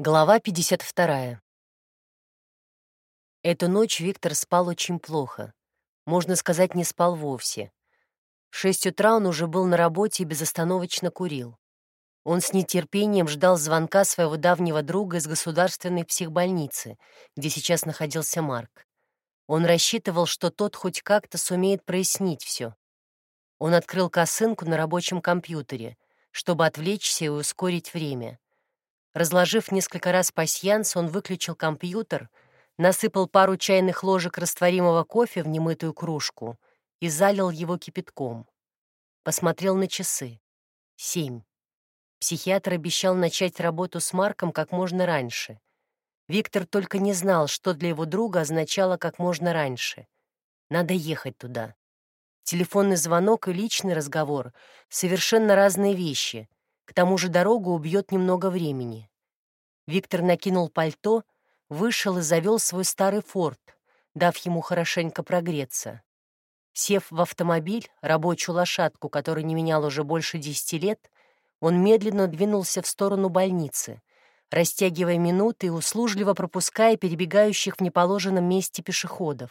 Глава 52. Эту ночь Виктор спал очень плохо. Можно сказать, не спал вовсе. В шесть утра он уже был на работе и безостановочно курил. Он с нетерпением ждал звонка своего давнего друга из государственной психбольницы, где сейчас находился Марк. Он рассчитывал, что тот хоть как-то сумеет прояснить все. Он открыл косынку на рабочем компьютере, чтобы отвлечься и ускорить время — Разложив несколько раз пасьянс, он выключил компьютер, насыпал пару чайных ложек растворимого кофе в немытую кружку и залил его кипятком. Посмотрел на часы. Семь. Психиатр обещал начать работу с Марком как можно раньше. Виктор только не знал, что для его друга означало «как можно раньше». Надо ехать туда. Телефонный звонок и личный разговор — совершенно разные вещи — к тому же дорога убьет немного времени. Виктор накинул пальто, вышел и завел свой старый форт, дав ему хорошенько прогреться. Сев в автомобиль, рабочую лошадку, которую не менял уже больше десяти лет, он медленно двинулся в сторону больницы, растягивая минуты и услужливо пропуская перебегающих в неположенном месте пешеходов.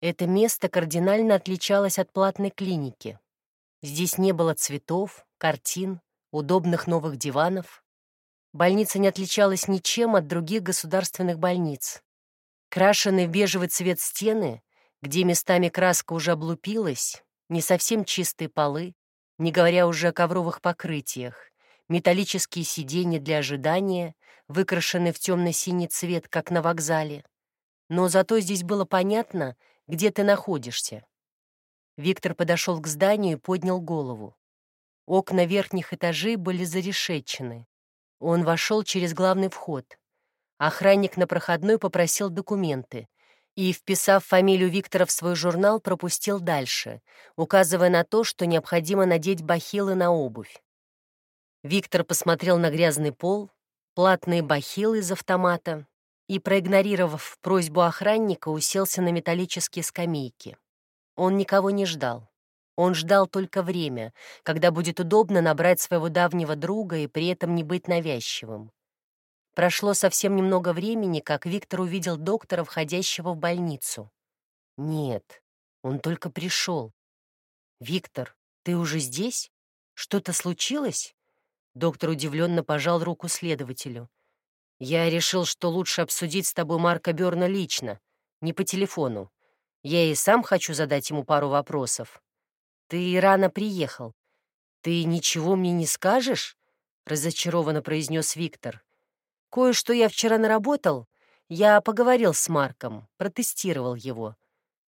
Это место кардинально отличалось от платной клиники. Здесь не было цветов, картин, удобных новых диванов. Больница не отличалась ничем от других государственных больниц. Крашеные в бежевый цвет стены, где местами краска уже облупилась, не совсем чистые полы, не говоря уже о ковровых покрытиях, металлические сиденья для ожидания, выкрашенные в темно-синий цвет, как на вокзале. Но зато здесь было понятно, где ты находишься. Виктор подошел к зданию и поднял голову. Окна верхних этажей были зарешечены. Он вошел через главный вход. Охранник на проходной попросил документы и, вписав фамилию Виктора в свой журнал, пропустил дальше, указывая на то, что необходимо надеть бахилы на обувь. Виктор посмотрел на грязный пол, платные бахилы из автомата и, проигнорировав просьбу охранника, уселся на металлические скамейки. Он никого не ждал. Он ждал только время, когда будет удобно набрать своего давнего друга и при этом не быть навязчивым. Прошло совсем немного времени, как Виктор увидел доктора, входящего в больницу. Нет, он только пришел. «Виктор, ты уже здесь? Что-то случилось?» Доктор удивленно пожал руку следователю. «Я решил, что лучше обсудить с тобой Марка Берна лично, не по телефону. Я и сам хочу задать ему пару вопросов». «Ты рано приехал. Ты ничего мне не скажешь?» — разочарованно произнес Виктор. «Кое-что я вчера наработал. Я поговорил с Марком, протестировал его».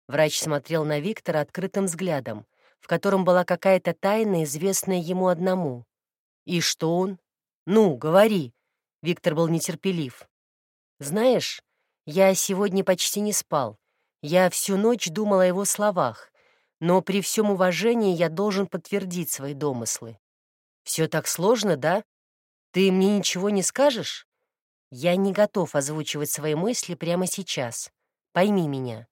Врач смотрел на Виктора открытым взглядом, в котором была какая-то тайна, известная ему одному. «И что он?» «Ну, говори!» Виктор был нетерпелив. «Знаешь, я сегодня почти не спал. Я всю ночь думал о его словах но при всем уважении я должен подтвердить свои домыслы. Все так сложно, да? Ты мне ничего не скажешь? Я не готов озвучивать свои мысли прямо сейчас. Пойми меня.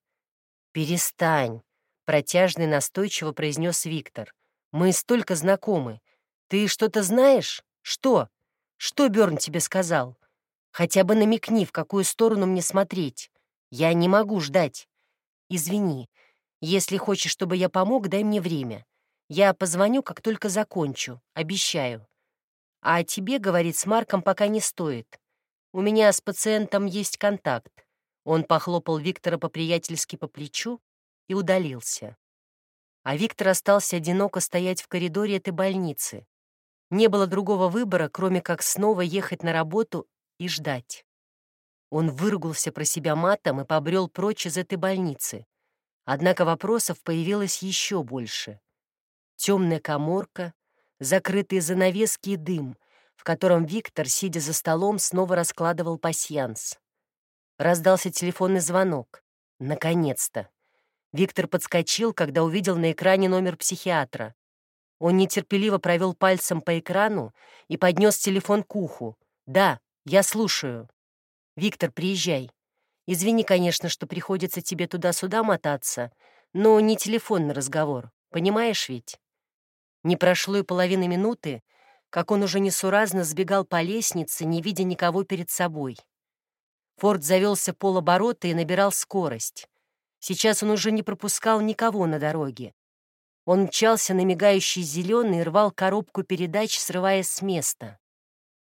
Перестань, протяжно и настойчиво произнес Виктор. Мы столько знакомы. Ты что-то знаешь? Что? Что Бёрн тебе сказал? Хотя бы намекни, в какую сторону мне смотреть. Я не могу ждать. Извини, если хочешь, чтобы я помог, дай мне время. Я позвоню, как только закончу, обещаю. А тебе, говорит, с Марком пока не стоит. У меня с пациентом есть контакт. Он похлопал Виктора по-приятельски по плечу и удалился. А Виктор остался одиноко стоять в коридоре этой больницы. Не было другого выбора, кроме как снова ехать на работу и ждать. Он выругался про себя матом и побрел прочь из этой больницы. Однако вопросов появилось еще больше. Темная коморка, закрытые занавески и дым, в котором Виктор, сидя за столом, снова раскладывал пасьянс. Раздался телефонный звонок. Наконец-то. Виктор подскочил, когда увидел на экране номер психиатра. Он нетерпеливо провел пальцем по экрану и поднес телефон к уху. «Да, я слушаю. Виктор, приезжай. Извини, конечно, что приходится тебе туда-сюда мотаться, но не телефонный разговор, понимаешь ведь? Не прошло и половины минуты, как он уже несуразно сбегал по лестнице, не видя никого перед собой. Форд завелся полоборота и набирал скорость. Сейчас он уже не пропускал никого на дороге. Он мчался на мигающий зеленый и рвал коробку передач, срываясь с места.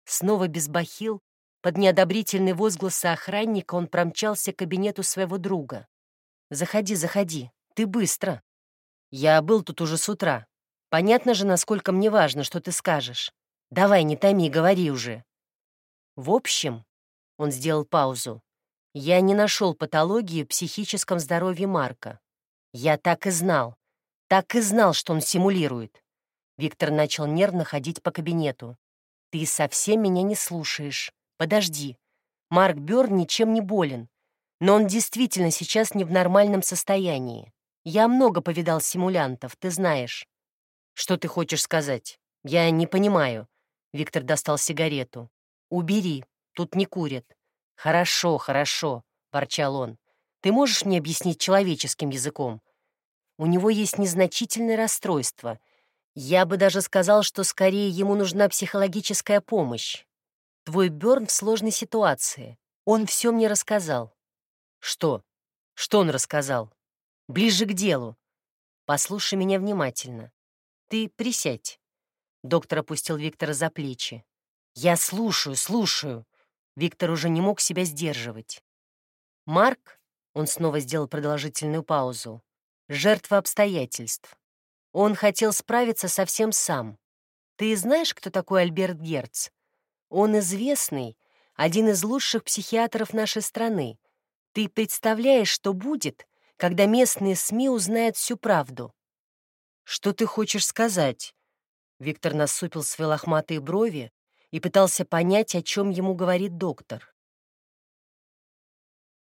Снова без бахил, под неодобрительные возгласы охранника он промчался к кабинету своего друга. «Заходи, заходи, ты быстро. Я был тут уже с утра. Понятно же, насколько мне важно, что ты скажешь. Давай, не томи, говори уже». В общем, он сделал паузу. Я не нашел патологии в психическом здоровье Марка. Я так и знал. Так и знал, что он симулирует. Виктор начал нервно ходить по кабинету. «Ты совсем меня не слушаешь. Подожди. Марк Бёрн ничем не болен. Но он действительно сейчас не в нормальном состоянии. Я много повидал симулянтов, ты знаешь». «Что ты хочешь сказать? Я не понимаю». Виктор достал сигарету. «Убери. Тут не курят». «Хорошо, хорошо», — ворчал он. «Ты можешь мне объяснить человеческим языком? У него есть незначительное расстройство. Я бы даже сказал, что скорее ему нужна психологическая помощь. Твой Бёрн в сложной ситуации. Он все мне рассказал». «Что? Что он рассказал? Ближе к делу. Послушай меня внимательно. Ты присядь». Доктор опустил Виктора за плечи. «Я слушаю, слушаю». Виктор уже не мог себя сдерживать. Марк, он снова сделал продолжительную паузу, жертва обстоятельств. Он хотел справиться совсем сам. Ты знаешь, кто такой Альберт Герц? Он известный, один из лучших психиатров нашей страны. Ты представляешь, что будет, когда местные СМИ узнают всю правду? Что ты хочешь сказать? Виктор насупил свои лохматые брови, и пытался понять, о чем ему говорит доктор.